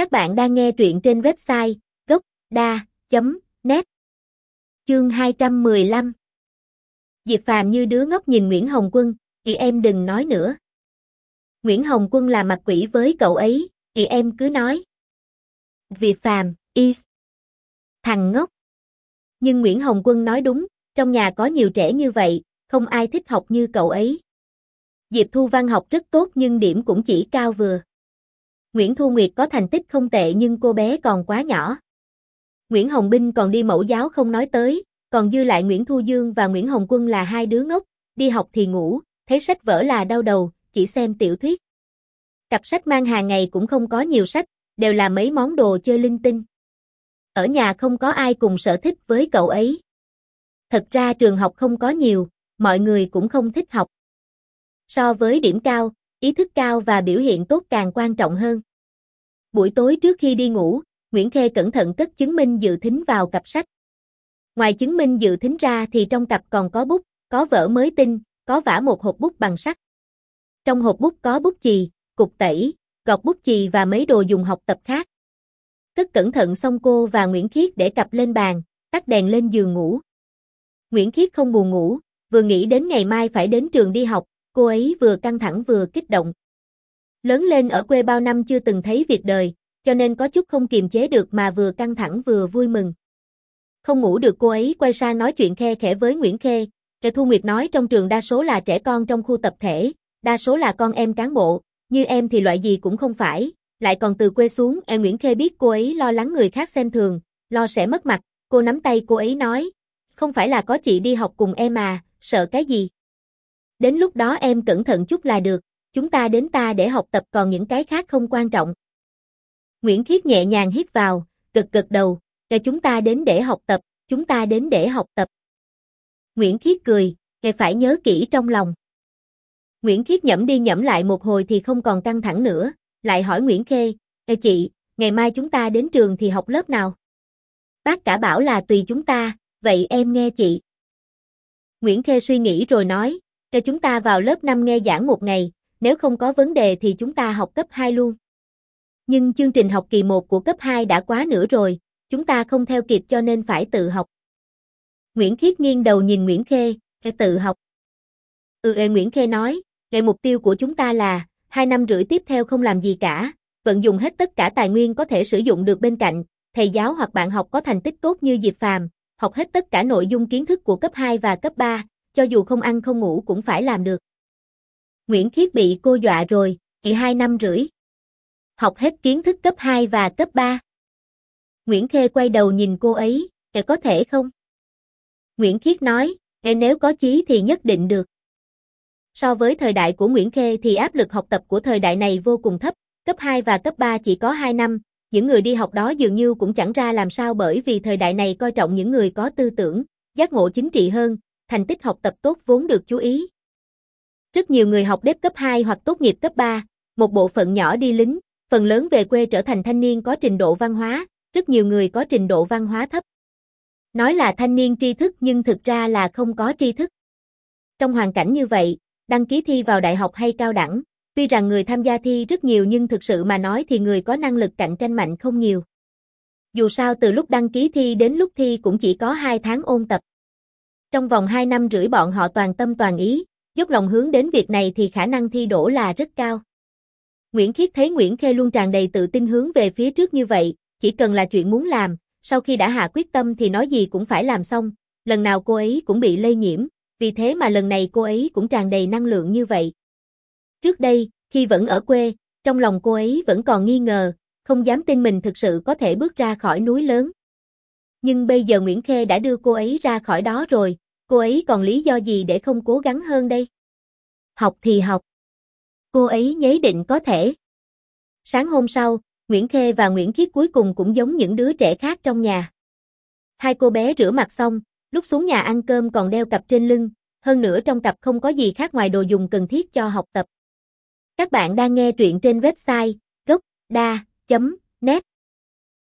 Các bạn đang nghe truyện trên website gocda.net Chương 215 Diệp Phàm như đứa ngốc nhìn Nguyễn Hồng Quân, thì em đừng nói nữa. Nguyễn Hồng Quân là mặt quỷ với cậu ấy, thì em cứ nói. Diệp Phàm, if. Thằng ngốc. Nhưng Nguyễn Hồng Quân nói đúng, trong nhà có nhiều trẻ như vậy, không ai thích học như cậu ấy. Diệp Thu Văn học rất tốt nhưng điểm cũng chỉ cao vừa. Nguyễn Thu Nguyệt có thành tích không tệ nhưng cô bé còn quá nhỏ. Nguyễn Hồng Binh còn đi mẫu giáo không nói tới, còn dư lại Nguyễn Thu Dương và Nguyễn Hồng Quân là hai đứa ngốc, đi học thì ngủ, thấy sách vở là đau đầu, chỉ xem tiểu thuyết. Cặp sách mang hàng ngày cũng không có nhiều sách, đều là mấy món đồ chơi linh tinh. Ở nhà không có ai cùng sở thích với cậu ấy. Thật ra trường học không có nhiều, mọi người cũng không thích học. So với điểm cao, ý thức cao và biểu hiện tốt càng quan trọng hơn. Buổi tối trước khi đi ngủ, Nguyễn Khê cẩn thận cất chứng minh dự thính vào cặp sách. Ngoài chứng minh dự thính ra thì trong cặp còn có bút, có vở mới tinh, có vả một hộp bút bằng sắt. Trong hộp bút có bút chì, cục tẩy, gọt bút chì và mấy đồ dùng học tập khác. Cất cẩn thận xong cô và Nguyễn Khiết để cặp lên bàn, tắt đèn lên giường ngủ. Nguyễn Khiết không buồn ngủ, vừa nghĩ đến ngày mai phải đến trường đi học, cô ấy vừa căng thẳng vừa kích động. Lớn lên ở quê bao năm chưa từng thấy việc đời, cho nên có chút không kiềm chế được mà vừa căng thẳng vừa vui mừng. Không ngủ được cô ấy quay sang nói chuyện khe khẽ với Nguyễn Khê, Trệ Thu Nguyệt nói trong trường đa số là trẻ con trong khu tập thể, đa số là con em cán bộ, như em thì loại gì cũng không phải, lại còn từ quê xuống, em Nguyễn Khê biết cô ấy lo lắng người khác xem thường, lo sẽ mất mặt, cô nắm tay cô ấy nói, không phải là có chị đi học cùng em à, sợ cái gì. Đến lúc đó em cẩn thận chút là được, chúng ta đến ta để học tập còn những cái khác không quan trọng. Nguyễn Khiết nhẹ nhàng hít vào, cực cực đầu, kể chúng ta đến để học tập, chúng ta đến để học tập. Nguyễn Khiết cười, kể phải nhớ kỹ trong lòng. Nguyễn Khiết nhẩm đi nhẩm lại một hồi thì không còn căng thẳng nữa, lại hỏi Nguyễn Khê, Ê chị, ngày mai chúng ta đến trường thì học lớp nào? Bác cả bảo là tùy chúng ta, vậy em nghe chị. Nguyễn Khê suy nghĩ rồi nói, cho chúng ta vào lớp 5 nghe giảng một ngày, nếu không có vấn đề thì chúng ta học cấp 2 luôn. Nhưng chương trình học kỳ 1 của cấp 2 đã quá nửa rồi, chúng ta không theo kịp cho nên phải tự học. Nguyễn Khiết nghiêng đầu nhìn Nguyễn Khê, tự học. Ừ ê Nguyễn Khê nói, ngày mục tiêu của chúng ta là, hai năm rưỡi tiếp theo không làm gì cả, vận dụng hết tất cả tài nguyên có thể sử dụng được bên cạnh, thầy giáo hoặc bạn học có thành tích tốt như Diệp Phàm, học hết tất cả nội dung kiến thức của cấp 2 và cấp 3, cho dù không ăn không ngủ cũng phải làm được. Nguyễn Khiết bị cô dọa rồi, thì hai năm rưỡi. Học hết kiến thức cấp 2 và cấp 3. Nguyễn Khê quay đầu nhìn cô ấy, e có thể không? Nguyễn Khiết nói, e nếu có chí thì nhất định được. So với thời đại của Nguyễn Khê thì áp lực học tập của thời đại này vô cùng thấp, cấp 2 và cấp 3 chỉ có 2 năm, những người đi học đó dường như cũng chẳng ra làm sao bởi vì thời đại này coi trọng những người có tư tưởng, giác ngộ chính trị hơn, thành tích học tập tốt vốn được chú ý. Rất nhiều người học đếp cấp 2 hoặc tốt nghiệp cấp 3, một bộ phận nhỏ đi lính, phần lớn về quê trở thành thanh niên có trình độ văn hóa, rất nhiều người có trình độ văn hóa thấp. Nói là thanh niên tri thức nhưng thực ra là không có tri thức. Trong hoàn cảnh như vậy, đăng ký thi vào đại học hay cao đẳng, tuy rằng người tham gia thi rất nhiều nhưng thực sự mà nói thì người có năng lực cạnh tranh mạnh không nhiều. Dù sao từ lúc đăng ký thi đến lúc thi cũng chỉ có 2 tháng ôn tập. Trong vòng 2 năm rưỡi bọn họ toàn tâm toàn ý, dốc lòng hướng đến việc này thì khả năng thi đổ là rất cao. Nguyễn Khiết thấy Nguyễn Khê luôn tràn đầy tự tin hướng về phía trước như vậy, chỉ cần là chuyện muốn làm, sau khi đã hạ quyết tâm thì nói gì cũng phải làm xong, lần nào cô ấy cũng bị lây nhiễm, vì thế mà lần này cô ấy cũng tràn đầy năng lượng như vậy. Trước đây, khi vẫn ở quê, trong lòng cô ấy vẫn còn nghi ngờ, không dám tin mình thực sự có thể bước ra khỏi núi lớn. Nhưng bây giờ Nguyễn Khê đã đưa cô ấy ra khỏi đó rồi, cô ấy còn lý do gì để không cố gắng hơn đây? Học thì học. Cô ấy nháy định có thể. Sáng hôm sau, Nguyễn Khê và Nguyễn Khiết cuối cùng cũng giống những đứa trẻ khác trong nhà. Hai cô bé rửa mặt xong, lúc xuống nhà ăn cơm còn đeo cặp trên lưng, hơn nữa trong cặp không có gì khác ngoài đồ dùng cần thiết cho học tập. Các bạn đang nghe truyện trên website gocda.net